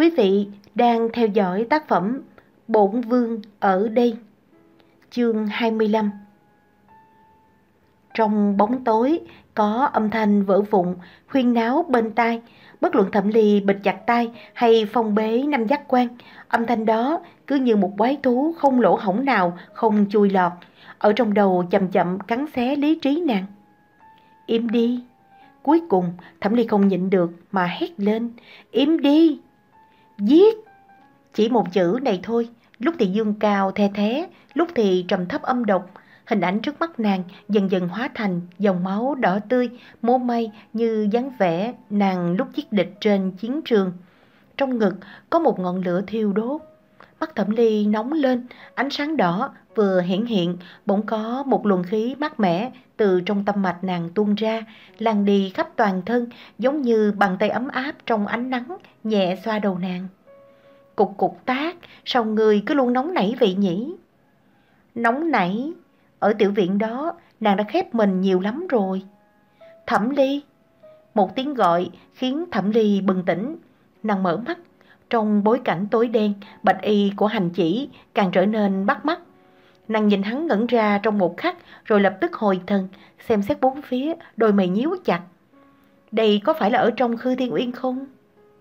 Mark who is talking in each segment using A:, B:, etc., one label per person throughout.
A: Quý vị đang theo dõi tác phẩm Bổn Vương ở đây, chương 25. Trong bóng tối, có âm thanh vỡ vụn, khuyên náo bên tai, bất luận thẩm ly bịt chặt tay hay phong bế năm giác quan, âm thanh đó cứ như một quái thú không lỗ hổng nào không chui lọt, ở trong đầu chậm chậm cắn xé lý trí nàng. Im đi! Cuối cùng, thẩm ly không nhịn được mà hét lên, im đi! Giết! Chỉ một chữ này thôi, lúc thì dương cao the thế, lúc thì trầm thấp âm độc. Hình ảnh trước mắt nàng dần dần hóa thành dòng máu đỏ tươi, mô may như dáng vẻ nàng lúc giết địch trên chiến trường. Trong ngực có một ngọn lửa thiêu đốt. Mắt thẩm ly nóng lên, ánh sáng đỏ vừa hiển hiện, bỗng có một luồng khí mát mẻ từ trong tâm mạch nàng tuôn ra, lan đi khắp toàn thân, giống như bàn tay ấm áp trong ánh nắng, nhẹ xoa đầu nàng. Cục cục tác, sao người cứ luôn nóng nảy vậy nhỉ? Nóng nảy? Ở tiểu viện đó, nàng đã khép mình nhiều lắm rồi. Thẩm ly! Một tiếng gọi khiến thẩm ly bừng tỉnh. Nàng mở mắt, trong bối cảnh tối đen, bạch y của hành chỉ càng trở nên bắt mắt. Nàng nhìn hắn ngẩn ra trong một khắc rồi lập tức hồi thần, xem xét bốn phía, đôi mày nhíu chặt. Đây có phải là ở trong Khư Thiên Uyên không?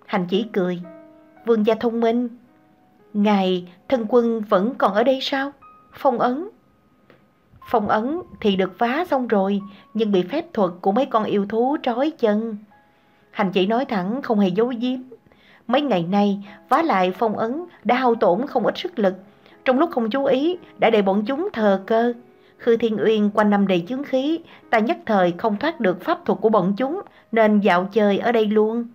A: Hành chỉ cười. Vương gia thông minh. Ngài, thân quân vẫn còn ở đây sao? Phong ấn. Phong ấn thì được phá xong rồi, nhưng bị phép thuật của mấy con yêu thú trói chân. Hành chỉ nói thẳng không hề giấu giếm. Mấy ngày nay, vá lại phong ấn đã hao tổn không ít sức lực. Trong lúc không chú ý, đã để bọn chúng thờ cơ. Khư Thiên Uyên quanh năm đầy chướng khí, ta nhất thời không thoát được pháp thuật của bọn chúng, nên dạo chơi ở đây luôn.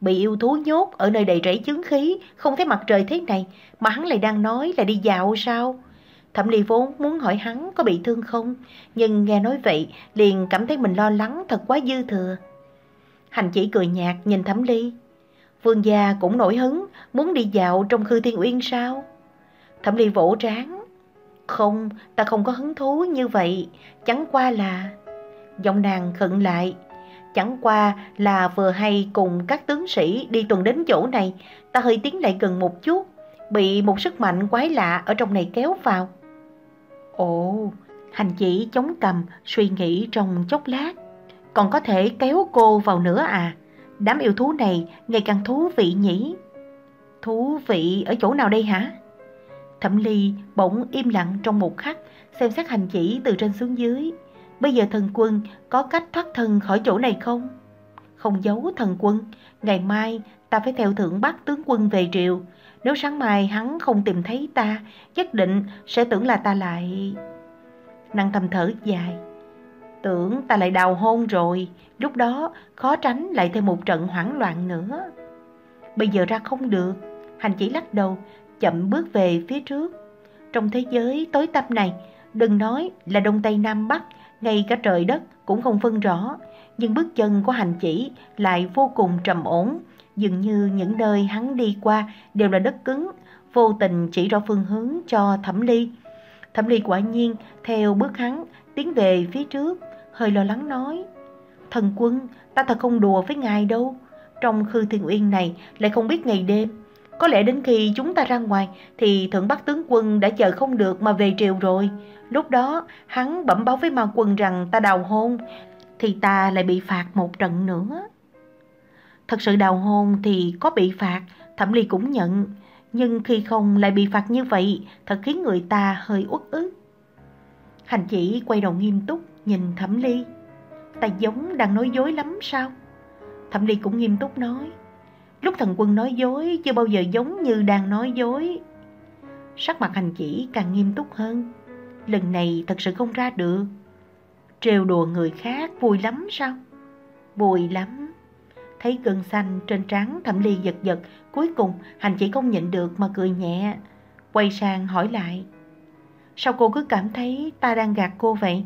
A: Bị yêu thú nhốt ở nơi đầy rẫy chướng khí, không thấy mặt trời thế này, mà hắn lại đang nói là đi dạo sao? Thẩm Ly vốn muốn hỏi hắn có bị thương không, nhưng nghe nói vậy liền cảm thấy mình lo lắng thật quá dư thừa. Hành chỉ cười nhạt nhìn Thẩm Ly. Vương gia cũng nổi hứng, muốn đi dạo trong khư thiên uyên sao? Thẩm Ly vỗ trán. Không, ta không có hứng thú như vậy, chẳng qua là... Giọng nàng khựng lại. Chẳng qua là vừa hay cùng các tướng sĩ đi tuần đến chỗ này, ta hơi tiến lại gần một chút, bị một sức mạnh quái lạ ở trong này kéo vào. Ồ, hành chỉ chống cầm, suy nghĩ trong chốc lát. Còn có thể kéo cô vào nữa à? Đám yêu thú này ngày càng thú vị nhỉ? Thú vị ở chỗ nào đây hả? Thẩm Ly bỗng im lặng trong một khắc, xem xét hành chỉ từ trên xuống dưới. Bây giờ thần quân có cách thoát thân khỏi chỗ này không? Không giấu thần quân, ngày mai ta phải theo thượng bắc tướng quân về triều. Nếu sáng mai hắn không tìm thấy ta, nhất định sẽ tưởng là ta lại... Năng thầm thở dài. Tưởng ta lại đào hôn rồi, lúc đó khó tránh lại thêm một trận hoảng loạn nữa. Bây giờ ra không được, hành chỉ lắc đầu, chậm bước về phía trước. Trong thế giới tối tăm này, đừng nói là Đông Tây Nam Bắc, ngay cả trời đất cũng không phân rõ, nhưng bước chân của hành chỉ lại vô cùng trầm ổn, dường như những nơi hắn đi qua đều là đất cứng, vô tình chỉ rõ phương hướng cho Thẩm Ly. Thẩm Ly quả nhiên theo bước hắn tiến về phía trước, hơi lo lắng nói: "Thần quân, ta thật không đùa với ngài đâu, trong Khư Thiên Uyên này lại không biết ngày đêm." Có lẽ đến khi chúng ta ra ngoài thì thượng bắc tướng quân đã chờ không được mà về triều rồi. Lúc đó hắn bẩm báo với ma quân rằng ta đào hôn thì ta lại bị phạt một trận nữa. Thật sự đào hôn thì có bị phạt, Thẩm Ly cũng nhận. Nhưng khi không lại bị phạt như vậy thật khiến người ta hơi uất ức. Hành chỉ quay đầu nghiêm túc nhìn Thẩm Ly. Ta giống đang nói dối lắm sao? Thẩm Ly cũng nghiêm túc nói. Lúc thần quân nói dối chưa bao giờ giống như đang nói dối. Sắc mặt hành chỉ càng nghiêm túc hơn. Lần này thật sự không ra được. Trêu đùa người khác vui lắm sao? Vui lắm. Thấy gân xanh trên trán thẩm ly giật giật, cuối cùng hành chỉ không nhịn được mà cười nhẹ. Quay sang hỏi lại. Sao cô cứ cảm thấy ta đang gạt cô vậy?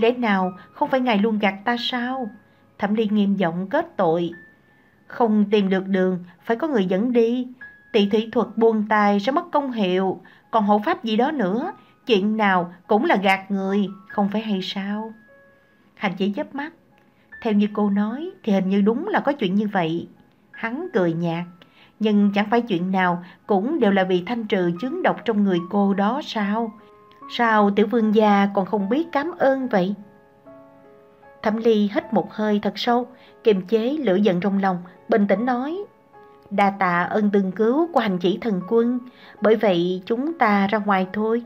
A: Lẽ nào không phải ngài luôn gạt ta sao? Thẩm ly nghiêm giọng kết tội. Không tìm được đường, phải có người dẫn đi. Tị thủy thuật buông tay sẽ mất công hiệu, còn hộ pháp gì đó nữa. Chuyện nào cũng là gạt người, không phải hay sao? Hành chỉ chớp mắt. Theo như cô nói thì hình như đúng là có chuyện như vậy. Hắn cười nhạt, nhưng chẳng phải chuyện nào cũng đều là vì thanh trừ chứng độc trong người cô đó sao? Sao tiểu vương gia còn không biết cảm ơn vậy? Thẩm Ly hít một hơi thật sâu, kiềm chế lửa giận trong lòng, bình tĩnh nói. Đa tạ ơn từng cứu của hành chỉ thần quân, bởi vậy chúng ta ra ngoài thôi.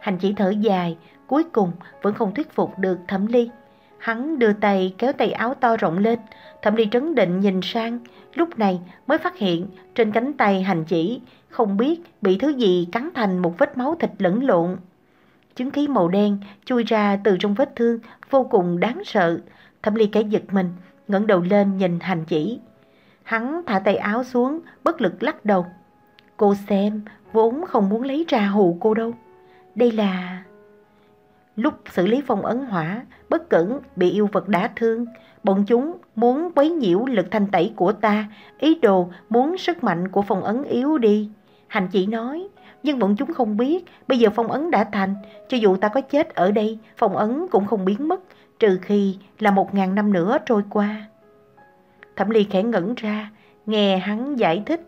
A: Hành chỉ thở dài, cuối cùng vẫn không thuyết phục được Thẩm Ly. Hắn đưa tay kéo tay áo to rộng lên, Thẩm Ly trấn định nhìn sang, lúc này mới phát hiện trên cánh tay hành chỉ, không biết bị thứ gì cắn thành một vết máu thịt lẫn lộn. Chứng khí màu đen chui ra từ trong vết thương, vô cùng đáng sợ. Thẩm Ly cái giật mình, ngẩng đầu lên nhìn hành chỉ. Hắn thả tay áo xuống, bất lực lắc đầu. Cô xem, vốn không muốn lấy ra hù cô đâu. Đây là... Lúc xử lý phong ấn hỏa, bất cẩn bị yêu vật đả thương, bọn chúng muốn quấy nhiễu lực thanh tẩy của ta, ý đồ muốn sức mạnh của phong ấn yếu đi. Hành chỉ nói, nhưng bọn chúng không biết, bây giờ phong ấn đã thành, cho dù ta có chết ở đây, phong ấn cũng không biến mất, trừ khi là một ngàn năm nữa trôi qua. Thẩm Ly khẽ ngẩn ra, nghe hắn giải thích.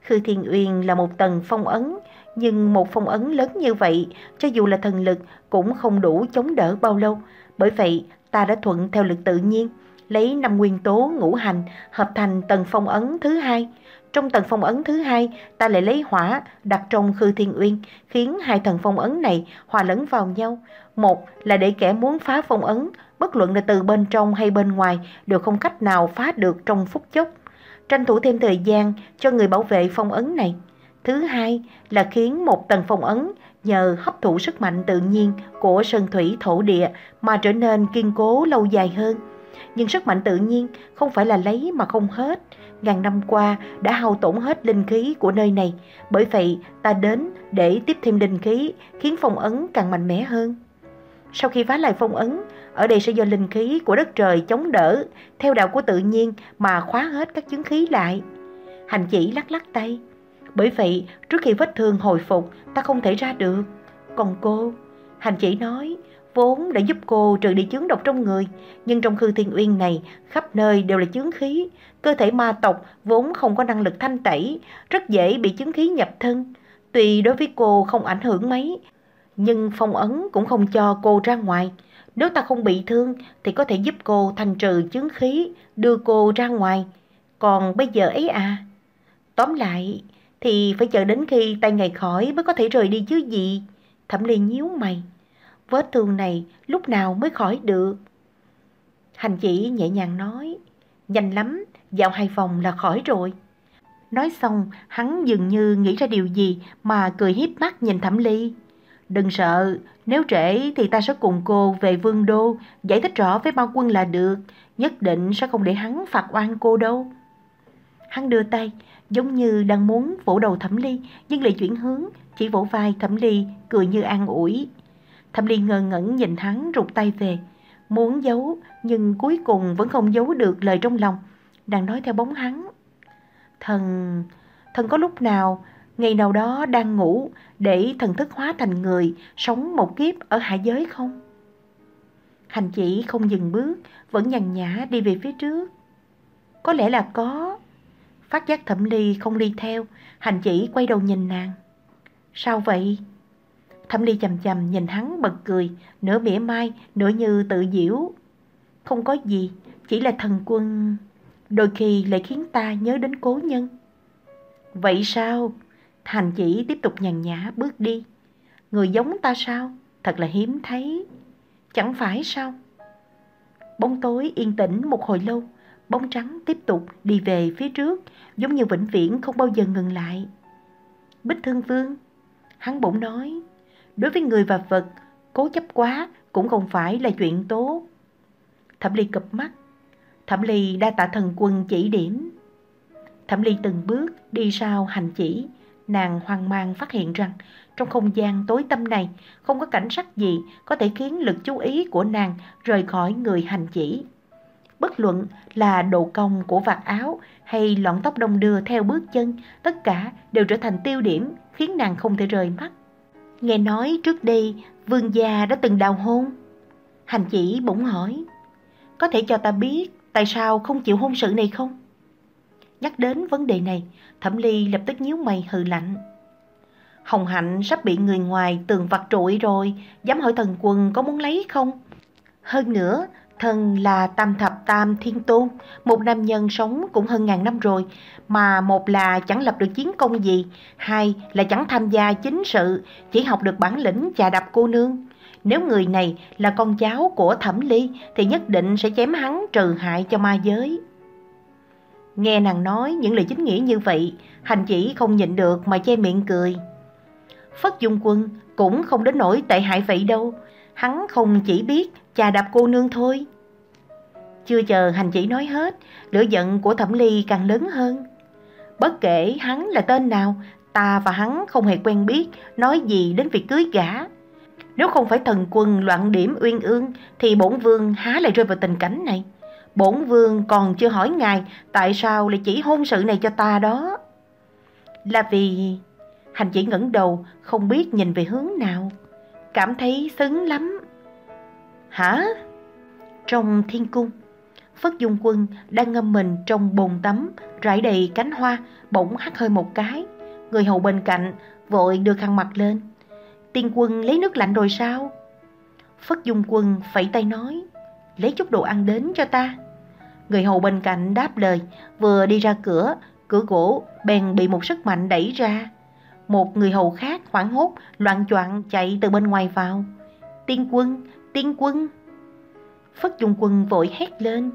A: Khư Thiên Uyên là một tầng phong ấn, nhưng một phong ấn lớn như vậy, cho dù là thần lực cũng không đủ chống đỡ bao lâu. Bởi vậy, ta đã thuận theo lực tự nhiên, lấy năm nguyên tố ngũ hành hợp thành tầng phong ấn thứ hai. Trong tầng phong ấn thứ hai, ta lại lấy hỏa đặt trong khư thiên uyên, khiến hai tầng phong ấn này hòa lẫn vào nhau. Một là để kẻ muốn phá phong ấn, bất luận là từ bên trong hay bên ngoài, đều không cách nào phá được trong phút chốc. Tranh thủ thêm thời gian cho người bảo vệ phong ấn này. Thứ hai là khiến một tầng phong ấn nhờ hấp thụ sức mạnh tự nhiên của sơn thủy thổ địa mà trở nên kiên cố lâu dài hơn. Nhưng sức mạnh tự nhiên không phải là lấy mà không hết. Ngàn năm qua đã hao tổn hết linh khí của nơi này, bởi vậy ta đến để tiếp thêm linh khí, khiến phong ấn càng mạnh mẽ hơn. Sau khi phá lại phong ấn, ở đây sẽ do linh khí của đất trời chống đỡ, theo đạo của tự nhiên mà khóa hết các chứng khí lại. Hành chỉ lắc lắc tay. Bởi vậy, trước khi vết thương hồi phục, ta không thể ra được. Còn cô, hành chỉ nói, vốn đã giúp cô trừ đi chướng độc trong người, nhưng trong khư thiên uyên này, khắp nơi đều là chướng khí. Cơ thể ma tộc vốn không có năng lực thanh tẩy, rất dễ bị chướng khí nhập thân. Tuy đối với cô không ảnh hưởng mấy, nhưng phong ấn cũng không cho cô ra ngoài. Nếu ta không bị thương thì có thể giúp cô thanh trừ chứng khí, đưa cô ra ngoài. Còn bây giờ ấy à? Tóm lại thì phải chờ đến khi tay ngày khỏi mới có thể rời đi chứ gì. Thẩm Ly nhíu mày. Vết thương này lúc nào mới khỏi được? Hành chỉ nhẹ nhàng nói. Nhanh lắm, dạo hai vòng là khỏi rồi. Nói xong, hắn dường như nghĩ ra điều gì mà cười hiếp mắt nhìn Thẩm Ly. Đừng sợ, nếu trễ thì ta sẽ cùng cô về vương đô, giải thích rõ với bao quân là được, nhất định sẽ không để hắn phạt oan cô đâu. Hắn đưa tay, giống như đang muốn vỗ đầu Thẩm Ly, nhưng lại chuyển hướng, chỉ vỗ vai Thẩm Ly, cười như an ủi. Thẩm Ly ngơ ngẩn nhìn hắn rụt tay về, muốn giấu, nhưng cuối cùng vẫn không giấu được lời trong lòng, đang nói theo bóng hắn. Thần, thần có lúc nào ngày nào đó đang ngủ để thần thức hóa thành người sống một kiếp ở hạ giới không? Hành chỉ không dừng bước, vẫn nhằn nhã đi về phía trước. Có lẽ là có. Phát giác thẩm ly không đi theo, hành chỉ quay đầu nhìn nàng. Sao vậy? Thẩm ly chầm chầm nhìn hắn bật cười, nửa mỉa mai, nửa như tự diễu. Không có gì, chỉ là thần quân... Đôi khi lại khiến ta nhớ đến cố nhân. Vậy sao? thành chỉ tiếp tục nhàn nhã bước đi. Người giống ta sao? Thật là hiếm thấy. Chẳng phải sao? Bóng tối yên tĩnh một hồi lâu, bóng trắng tiếp tục đi về phía trước, giống như vĩnh viễn không bao giờ ngừng lại. Bích Thương Vương, hắn bỗng nói, đối với người và vật, cố chấp quá cũng không phải là chuyện tốt. Thẩm Ly cập mắt, Thẩm Ly đa tạ thần quân chỉ điểm. Thẩm Ly từng bước đi sau hành chỉ, nàng hoang mang phát hiện rằng trong không gian tối tăm này không có cảnh sắc gì có thể khiến lực chú ý của nàng rời khỏi người hành chỉ. Bất luận là độ cong của vạt áo hay lọn tóc đông đưa theo bước chân, tất cả đều trở thành tiêu điểm khiến nàng không thể rời mắt. Nghe nói trước đây vương gia đã từng đào hôn. Hành chỉ bỗng hỏi, có thể cho ta biết tại sao không chịu hôn sự này không? Nhắc đến vấn đề này, Thẩm Ly lập tức nhíu mày hừ lạnh. Hồng Hạnh sắp bị người ngoài tường vặt trụi rồi, dám hỏi thần quân có muốn lấy không? Hơn nữa, thần là tam thập tam thiên tôn, một nam nhân sống cũng hơn ngàn năm rồi, mà một là chẳng lập được chiến công gì, hai là chẳng tham gia chính sự, chỉ học được bản lĩnh chà đập cô nương. Nếu người này là con cháu của Thẩm Ly thì nhất định sẽ chém hắn trừ hại cho ma giới. Nghe nàng nói những lời chính nghĩa như vậy, hành chỉ không nhịn được mà che miệng cười. Phất Dung Quân cũng không đến nỗi tệ hại vậy đâu, hắn không chỉ biết chà đạp cô nương thôi. Chưa chờ hành chỉ nói hết, lửa giận của Thẩm Ly càng lớn hơn. Bất kể hắn là tên nào, ta và hắn không hề quen biết, nói gì đến việc cưới gã. Nếu không phải thần quân loạn điểm uyên ương, thì bổn vương há lại rơi vào tình cảnh này. Bổn vương còn chưa hỏi ngài tại sao lại chỉ hôn sự này cho ta đó. Là vì hành chỉ ngẩng đầu không biết nhìn về hướng nào, cảm thấy sướng lắm. Hả? Trong thiên cung, Phất Dung Quân đang ngâm mình trong bồn tắm, rải đầy cánh hoa, bỗng hắt hơi một cái. Người hầu bên cạnh vội đưa khăn mặt lên. Tiên quân lấy nước lạnh rồi sao? Phất Dung Quân phẩy tay nói, lấy chút đồ ăn đến cho ta. Người hầu bên cạnh đáp lời, vừa đi ra cửa, cửa gỗ bèn bị một sức mạnh đẩy ra. Một người hầu khác hoảng hốt, loạn choạng chạy từ bên ngoài vào. Tiên quân, tiên quân. Phất Dung Quân vội hét lên.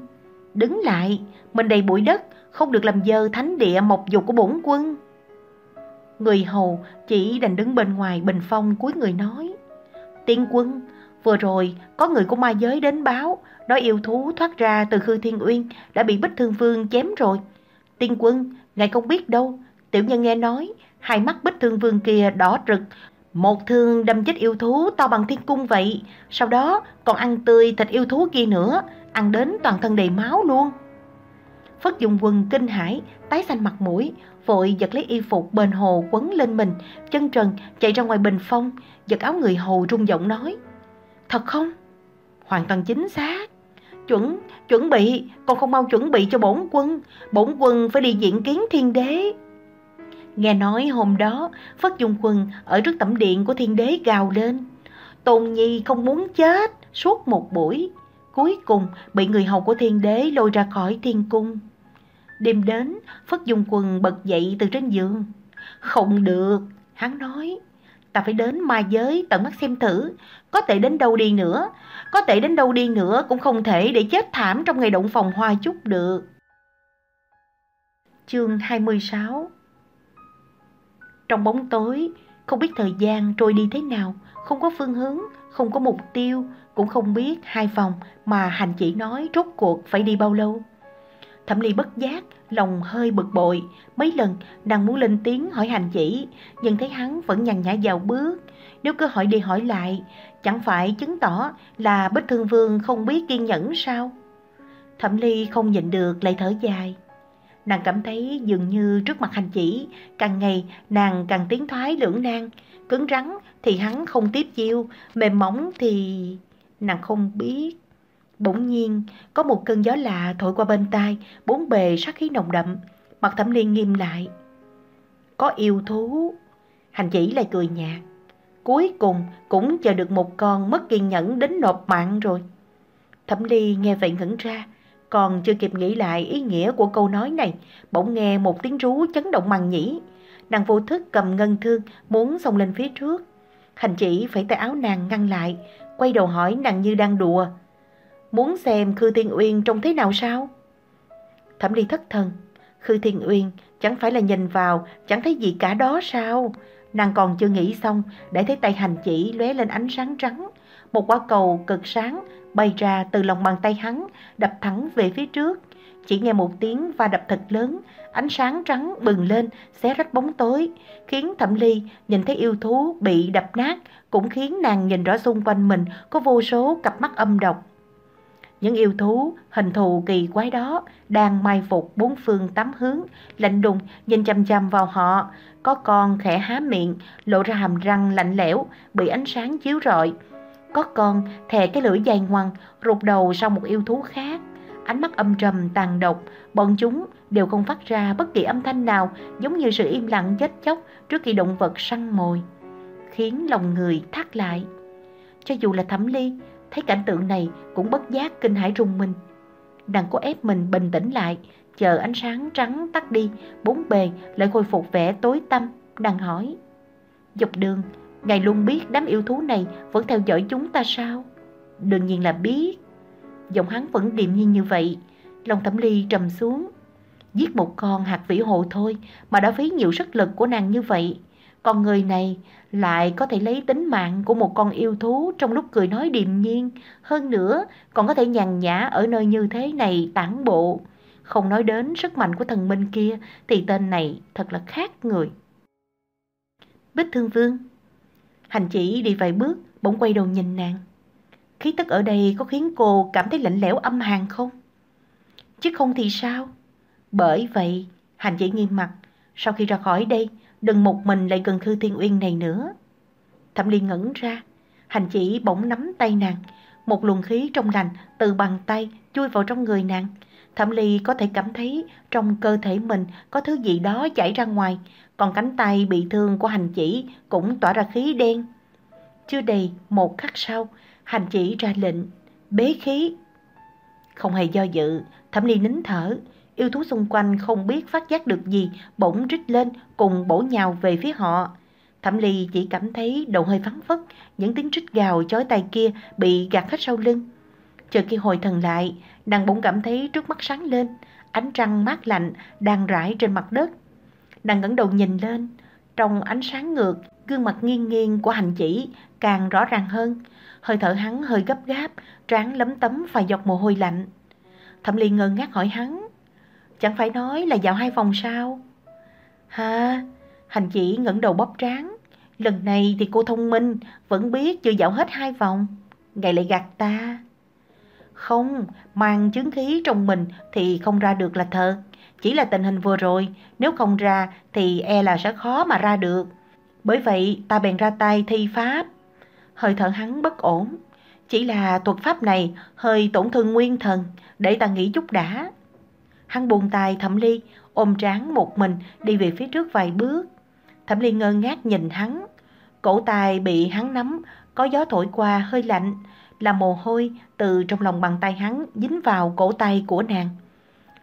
A: Đứng lại, mình đầy bụi đất, không được làm dơ thánh địa mộc dục của bổn quân. Người hầu chỉ đành đứng bên ngoài bình phong cuối người nói. Tiên quân, vừa rồi có người của ma giới đến báo, nói yêu thú thoát ra từ Khư Thiên Uyên đã bị Bích Thương Vương chém rồi. Tiên quân, ngài không biết đâu, tiểu nhân nghe nói, hai mắt Bích Thương Vương kia đỏ rực, một thương đâm chết yêu thú to bằng thiên cung vậy, sau đó còn ăn tươi thịt yêu thú kia nữa, ăn đến toàn thân đầy máu luôn. Phất Dung Quân kinh hãi, tái xanh mặt mũi, vội giật lấy y phục bền hồ quấn lên mình, chân trần chạy ra ngoài bình phong, giật áo người hầu rung giọng nói. Thật không? Hoàn toàn chính xác. Chuẩn, chuẩn bị, còn không mau chuẩn bị cho bổn quân, bổn quân phải đi diện kiến thiên đế. Nghe nói hôm đó, Phất Dung Quân ở trước tẩm điện của thiên đế gào lên. Tôn Nhi không muốn chết suốt một buổi, cuối cùng bị người hầu của thiên đế lôi ra khỏi thiên cung. Đêm đến, Phất Dung Quân bật dậy từ trên giường. Không được, hắn nói, ta phải đến ma giới tận mắt xem thử, có thể đến đâu đi nữa, có thể đến đâu đi nữa cũng không thể để chết thảm trong ngày động phòng hoa chút được. Chương 26 trong bóng tối, không biết thời gian trôi đi thế nào, không có phương hướng, không có mục tiêu, cũng không biết hai phòng mà hành chỉ nói rốt cuộc phải đi bao lâu. Thẩm Ly bất giác, lòng hơi bực bội, mấy lần nàng muốn lên tiếng hỏi hành chỉ, nhưng thấy hắn vẫn nhằn nhã vào bước. Nếu cứ hỏi đi hỏi lại, chẳng phải chứng tỏ là Bích Thương Vương không biết kiên nhẫn sao? Thẩm Ly không nhịn được lại thở dài. Nàng cảm thấy dường như trước mặt hành chỉ, càng ngày nàng càng tiến thoái lưỡng nan, cứng rắn thì hắn không tiếp chiêu, mềm mỏng thì nàng không biết. Bỗng nhiên, có một cơn gió lạ thổi qua bên tai, bốn bề sát khí nồng đậm, mặt thẩm liên nghiêm lại. Có yêu thú. Hành chỉ lại cười nhạt. Cuối cùng cũng chờ được một con mất kiên nhẫn đến nộp mạng rồi. Thẩm ly nghe vậy ngẩn ra, còn chưa kịp nghĩ lại ý nghĩa của câu nói này, bỗng nghe một tiếng rú chấn động màng nhĩ. Nàng vô thức cầm ngân thương, muốn xông lên phía trước. Hành chỉ phải tay áo nàng ngăn lại, quay đầu hỏi nàng như đang đùa. Muốn xem Khư Thiên Uyên trông thế nào sao? Thẩm Ly thất thần. Khư Thiên Uyên chẳng phải là nhìn vào, chẳng thấy gì cả đó sao? Nàng còn chưa nghĩ xong, để thấy tay hành chỉ lóe lên ánh sáng trắng. Một quả cầu cực sáng bay ra từ lòng bàn tay hắn, đập thẳng về phía trước. Chỉ nghe một tiếng va đập thật lớn, ánh sáng trắng bừng lên, xé rách bóng tối, khiến Thẩm Ly nhìn thấy yêu thú bị đập nát, cũng khiến nàng nhìn rõ xung quanh mình có vô số cặp mắt âm độc. Những yêu thú, hình thù kỳ quái đó đang mai phục bốn phương tám hướng, lạnh đùng nhìn chăm chăm vào họ. Có con khẽ há miệng, lộ ra hàm răng lạnh lẽo, bị ánh sáng chiếu rọi. Có con thè cái lưỡi dài ngoằng, rụt đầu sau một yêu thú khác. Ánh mắt âm trầm tàn độc, bọn chúng đều không phát ra bất kỳ âm thanh nào giống như sự im lặng chết chóc trước khi động vật săn mồi, khiến lòng người thắt lại. Cho dù là thẩm ly, thấy cảnh tượng này cũng bất giác kinh hãi rùng mình. Nàng cố ép mình bình tĩnh lại, chờ ánh sáng trắng tắt đi, bốn bề lại khôi phục vẻ tối tăm, đang hỏi. Dọc đường, ngài luôn biết đám yêu thú này vẫn theo dõi chúng ta sao? Đương nhiên là biết. Giọng hắn vẫn điềm nhiên như vậy, lòng thẩm ly trầm xuống. Giết một con hạt vĩ hồ thôi mà đã phí nhiều sức lực của nàng như vậy. Con người này lại có thể lấy tính mạng của một con yêu thú trong lúc cười nói điềm nhiên. Hơn nữa, còn có thể nhàn nhã ở nơi như thế này tản bộ. Không nói đến sức mạnh của thần minh kia thì tên này thật là khác người. Bích Thương Vương Hành chỉ đi vài bước, bỗng quay đầu nhìn nàng. Khí tức ở đây có khiến cô cảm thấy lạnh lẽo âm hàn không? Chứ không thì sao? Bởi vậy, hành chỉ nghiêm mặt, sau khi ra khỏi đây, đừng một mình lại gần Khư Thiên Uyên này nữa. Thẩm Ly ngẩn ra, hành chỉ bỗng nắm tay nàng, một luồng khí trong lành từ bàn tay chui vào trong người nàng. Thẩm Ly có thể cảm thấy trong cơ thể mình có thứ gì đó chảy ra ngoài, còn cánh tay bị thương của hành chỉ cũng tỏa ra khí đen. Chưa đầy một khắc sau, hành chỉ ra lệnh, bế khí. Không hề do dự, Thẩm Ly nín thở, yêu thú xung quanh không biết phát giác được gì, bỗng rít lên cùng bổ nhào về phía họ. Thẩm Ly chỉ cảm thấy đầu hơi vắng phất, những tiếng rít gào chói tai kia bị gạt hết sau lưng. Chờ khi hồi thần lại, nàng bỗng cảm thấy trước mắt sáng lên, ánh trăng mát lạnh đang rải trên mặt đất. Nàng ngẩng đầu nhìn lên, trong ánh sáng ngược, gương mặt nghiêng nghiêng của hành chỉ càng rõ ràng hơn. Hơi thở hắn hơi gấp gáp, trán lấm tấm vài giọt mồ hôi lạnh. Thẩm Ly ngơ ngác hỏi hắn, chẳng phải nói là dạo hai vòng sao? Ha, hành chỉ ngẩng đầu bóp trán. Lần này thì cô thông minh, vẫn biết chưa dạo hết hai vòng. Ngày lại gạt ta. Không, mang chứng khí trong mình thì không ra được là thật. Chỉ là tình hình vừa rồi, nếu không ra thì e là sẽ khó mà ra được. Bởi vậy ta bèn ra tay thi pháp. Hơi thở hắn bất ổn. Chỉ là thuật pháp này hơi tổn thương nguyên thần, để ta nghĩ chút đã. Hắn buông tay thẩm ly, ôm trán một mình đi về phía trước vài bước. Thẩm ly ngơ ngác nhìn hắn. Cổ tay bị hắn nắm, có gió thổi qua hơi lạnh, là mồ hôi từ trong lòng bàn tay hắn dính vào cổ tay của nàng.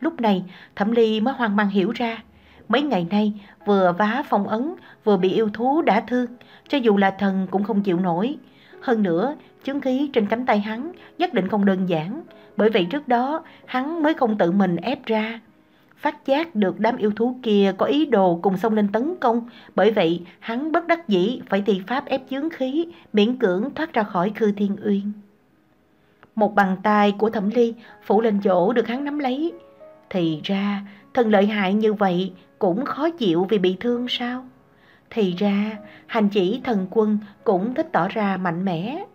A: Lúc này, Thẩm Ly mới hoang mang hiểu ra. Mấy ngày nay, vừa vá phong ấn, vừa bị yêu thú đã thương, cho dù là thần cũng không chịu nổi. Hơn nữa, chứng khí trên cánh tay hắn nhất định không đơn giản, bởi vậy trước đó hắn mới không tự mình ép ra. Phát giác được đám yêu thú kia có ý đồ cùng xông lên tấn công, bởi vậy hắn bất đắc dĩ phải thi pháp ép chướng khí, miễn cưỡng thoát ra khỏi khư thiên uyên. Một bàn tay của thẩm ly phủ lên chỗ được hắn nắm lấy. Thì ra, thần lợi hại như vậy cũng khó chịu vì bị thương sao? Thì ra, hành chỉ thần quân cũng thích tỏ ra mạnh mẽ.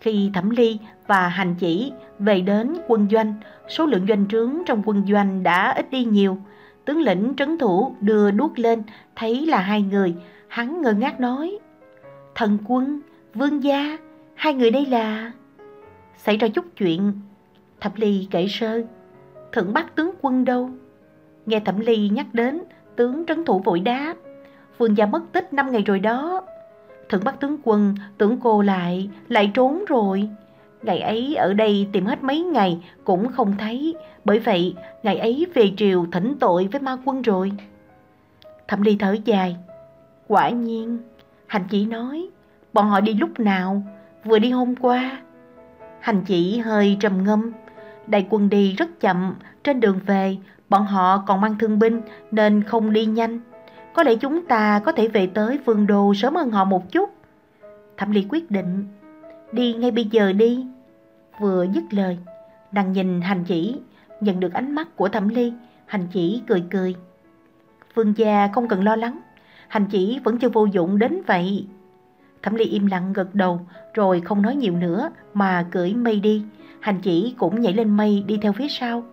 A: Khi Thẩm Ly và Hành Chỉ về đến quân doanh, số lượng doanh trướng trong quân doanh đã ít đi nhiều. Tướng lĩnh trấn thủ đưa đuốc lên, thấy là hai người, hắn ngơ ngác nói. Thần quân, vương gia, hai người đây là... Xảy ra chút chuyện, Thẩm Ly kể sơ, thượng bắt tướng quân đâu? Nghe Thẩm Ly nhắc đến, tướng trấn thủ vội đáp, vương gia mất tích năm ngày rồi đó. Thượng bắt tướng quân tưởng cô lại, lại trốn rồi. Ngày ấy ở đây tìm hết mấy ngày cũng không thấy, bởi vậy ngày ấy về triều thỉnh tội với ma quân rồi. Thẩm Ly thở dài, quả nhiên, hành chỉ nói, bọn họ đi lúc nào, vừa đi hôm qua. Hành chỉ hơi trầm ngâm, đại quân đi rất chậm, trên đường về bọn họ còn mang thương binh nên không đi nhanh. Có lẽ chúng ta có thể về tới vương đô sớm hơn họ một chút. Thẩm Ly quyết định, đi ngay bây giờ đi. Vừa dứt lời, nàng nhìn hành chỉ, nhận được ánh mắt của Thẩm Ly, hành chỉ cười cười. Vương gia không cần lo lắng, hành chỉ vẫn chưa vô dụng đến vậy. Thẩm Ly im lặng gật đầu, rồi không nói nhiều nữa mà cưỡi mây đi. Hành chỉ cũng nhảy lên mây đi theo phía sau.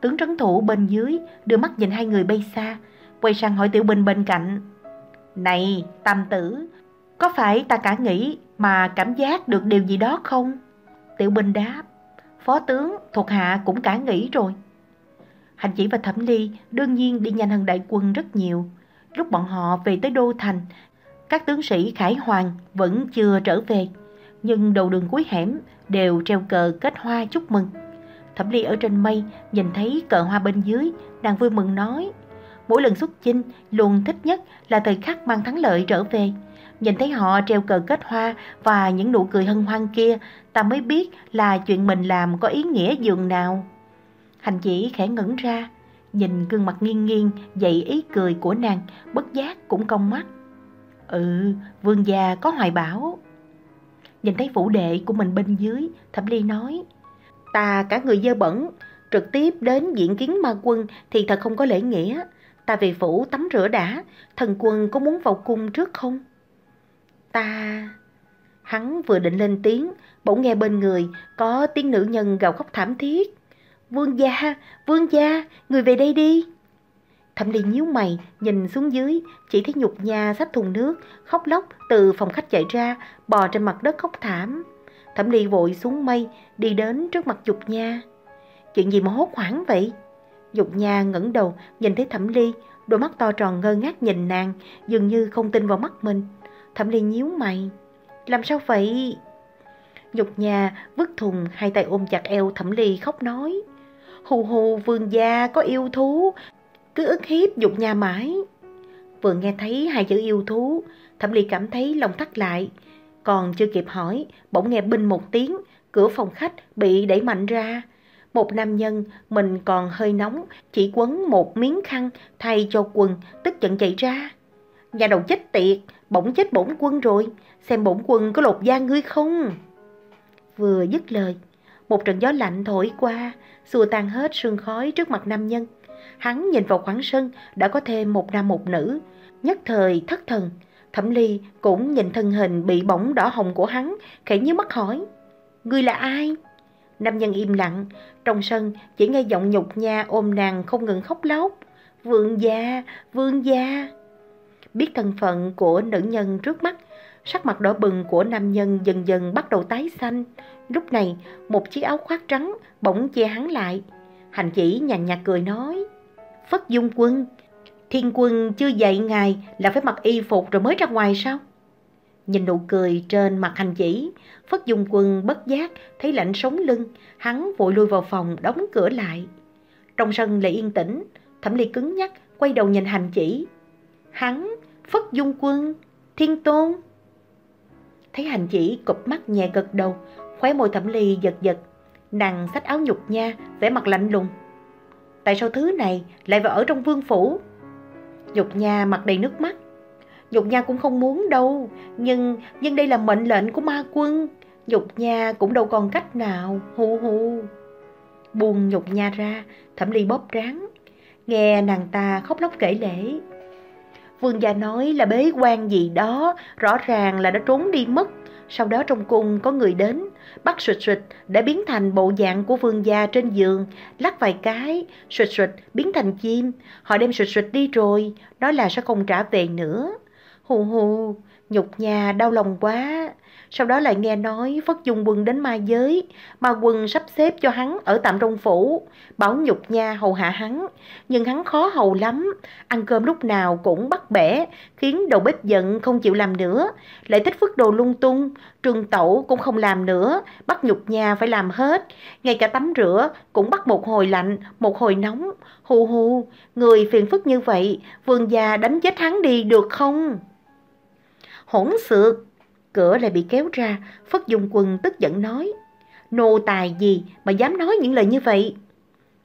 A: Tướng trấn thủ bên dưới đưa mắt nhìn hai người bay xa, quay sang hỏi Tiểu Bình bên cạnh. Này, tam tử, có phải ta cả nghĩ mà cảm giác được điều gì đó không? Tiểu Bình đáp, phó tướng thuộc hạ cũng cả nghĩ rồi. Hành chỉ và Thẩm Ly đương nhiên đi nhanh hơn đại quân rất nhiều. Lúc bọn họ về tới Đô Thành, các tướng sĩ Khải Hoàng vẫn chưa trở về, nhưng đầu đường cuối hẻm đều treo cờ kết hoa chúc mừng. Thẩm Ly ở trên mây nhìn thấy cờ hoa bên dưới, nàng vui mừng nói. Mỗi lần xuất chinh luôn thích nhất là thời khắc mang thắng lợi trở về. Nhìn thấy họ treo cờ kết hoa và những nụ cười hân hoan kia, ta mới biết là chuyện mình làm có ý nghĩa dường nào. Hành chỉ khẽ ngẩn ra, nhìn gương mặt nghiêng nghiêng dậy ý cười của nàng, bất giác cũng cong mắt. Ừ, vương gia có hoài bảo. Nhìn thấy phủ đệ của mình bên dưới, Thẩm Ly nói, ta cả người dơ bẩn, trực tiếp đến diện kiến ma quân thì thật không có lễ nghĩa. Ta về phủ tắm rửa đã, thần quân có muốn vào cung trước không? Ta... Hắn vừa định lên tiếng, bỗng nghe bên người có tiếng nữ nhân gào khóc thảm thiết. Vương gia, vương gia, người về đây đi. Thẩm Ly nhíu mày, nhìn xuống dưới, chỉ thấy nhục nha xách thùng nước, khóc lóc từ phòng khách chạy ra, bò trên mặt đất khóc thảm. Thẩm Ly vội xuống mây, đi đến trước mặt Dục Nha. Chuyện gì mà hốt hoảng vậy? Dục Nha ngẩng đầu, nhìn thấy Thẩm Ly, đôi mắt to tròn ngơ ngác nhìn nàng, dường như không tin vào mắt mình. Thẩm Ly nhíu mày. Làm sao vậy? Nhục Nha vứt thùng, hai tay ôm chặt eo Thẩm Ly khóc nói. Hù hù vương gia có yêu thú, cứ ức hiếp dục Nha mãi. Vừa nghe thấy hai chữ yêu thú, Thẩm Ly cảm thấy lòng thắt lại. Còn chưa kịp hỏi, bỗng nghe binh một tiếng, cửa phòng khách bị đẩy mạnh ra. Một nam nhân, mình còn hơi nóng, chỉ quấn một miếng khăn thay cho quần, tức giận chạy ra. Nhà đầu chết tiệt, bỗng chết bổn quân rồi, xem bổn quân có lột da ngươi không? Vừa dứt lời, một trận gió lạnh thổi qua, xua tan hết sương khói trước mặt nam nhân. Hắn nhìn vào khoảng sân, đã có thêm một nam một nữ, nhất thời thất thần. Thẩm Ly cũng nhìn thân hình bị bỏng đỏ hồng của hắn, khẽ nhíu mắt hỏi. Ngươi là ai? Nam nhân im lặng, trong sân chỉ nghe giọng nhục nha ôm nàng không ngừng khóc lóc. Vương gia, vương gia. Biết thân phận của nữ nhân trước mắt, sắc mặt đỏ bừng của nam nhân dần dần bắt đầu tái xanh. Lúc này, một chiếc áo khoác trắng bỗng che hắn lại. Hành chỉ nhàn nhạt cười nói, Phất Dung Quân, thiên quân chưa dậy ngài là phải mặc y phục rồi mới ra ngoài sao? Nhìn nụ cười trên mặt hành chỉ, Phất Dung Quân bất giác thấy lạnh sống lưng, hắn vội lui vào phòng đóng cửa lại. Trong sân lại yên tĩnh, Thẩm Ly cứng nhắc quay đầu nhìn hành chỉ. Hắn, Phất Dung Quân, Thiên Tôn. Thấy hành chỉ cụp mắt nhẹ gật đầu, khóe môi Thẩm Ly giật giật, nàng xách áo nhục nha, vẻ mặt lạnh lùng. Tại sao thứ này lại vào ở trong vương phủ? Nhục nha mặt đầy nước mắt, Dục Nha cũng không muốn đâu, nhưng nhưng đây là mệnh lệnh của ma quân. Dục Nha cũng đâu còn cách nào, hù hù Buông Dục Nha ra, Thẩm Ly bóp ráng. Nghe nàng ta khóc lóc kể lễ. Vương gia nói là bế quan gì đó, rõ ràng là đã trốn đi mất. Sau đó trong cung có người đến, bắt sụt sụt để biến thành bộ dạng của vương gia trên giường, lắc vài cái, sụt sụt biến thành chim. Họ đem sụt sụt đi rồi, nói là sẽ không trả về nữa. Hù hù, nhục nhà đau lòng quá. Sau đó lại nghe nói Phất Dung Quân đến ma giới, mà quân sắp xếp cho hắn ở tạm trong phủ, bảo nhục nha hầu hạ hắn. Nhưng hắn khó hầu lắm, ăn cơm lúc nào cũng bắt bẻ, khiến đầu bếp giận không chịu làm nữa. Lại thích phức đồ lung tung, trường tẩu cũng không làm nữa, bắt nhục nha phải làm hết. Ngay cả tắm rửa cũng bắt một hồi lạnh, một hồi nóng. Hù hù, người phiền phức như vậy, vương gia đánh chết hắn đi được không? hỗn xược. Cửa lại bị kéo ra, Phất Dung Quân tức giận nói. Nô tài gì mà dám nói những lời như vậy?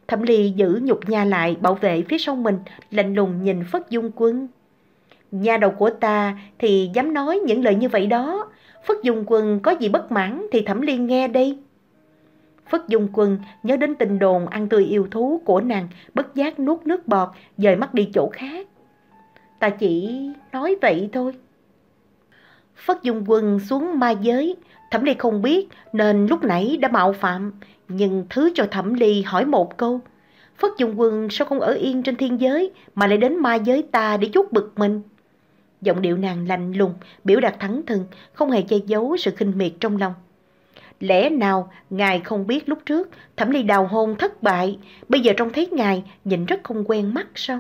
A: Thẩm Ly giữ nhục nha lại bảo vệ phía sau mình, lạnh lùng nhìn Phất Dung Quân. Nhà đầu của ta thì dám nói những lời như vậy đó. Phất Dung Quân có gì bất mãn thì Thẩm Ly nghe đây. Phất Dung Quân nhớ đến tình đồn ăn tươi yêu thú của nàng, bất giác nuốt nước bọt, dời mắt đi chỗ khác. Ta chỉ nói vậy thôi. Phất Dung Quân xuống ma giới, Thẩm Ly không biết nên lúc nãy đã mạo phạm, nhưng thứ cho Thẩm Ly hỏi một câu. Phất Dung Quân sao không ở yên trên thiên giới mà lại đến ma giới ta để chút bực mình? Giọng điệu nàng lạnh lùng, biểu đạt thẳng thừng, không hề che giấu sự khinh miệt trong lòng. Lẽ nào ngài không biết lúc trước Thẩm Ly đào hôn thất bại, bây giờ trông thấy ngài nhìn rất không quen mắt sao?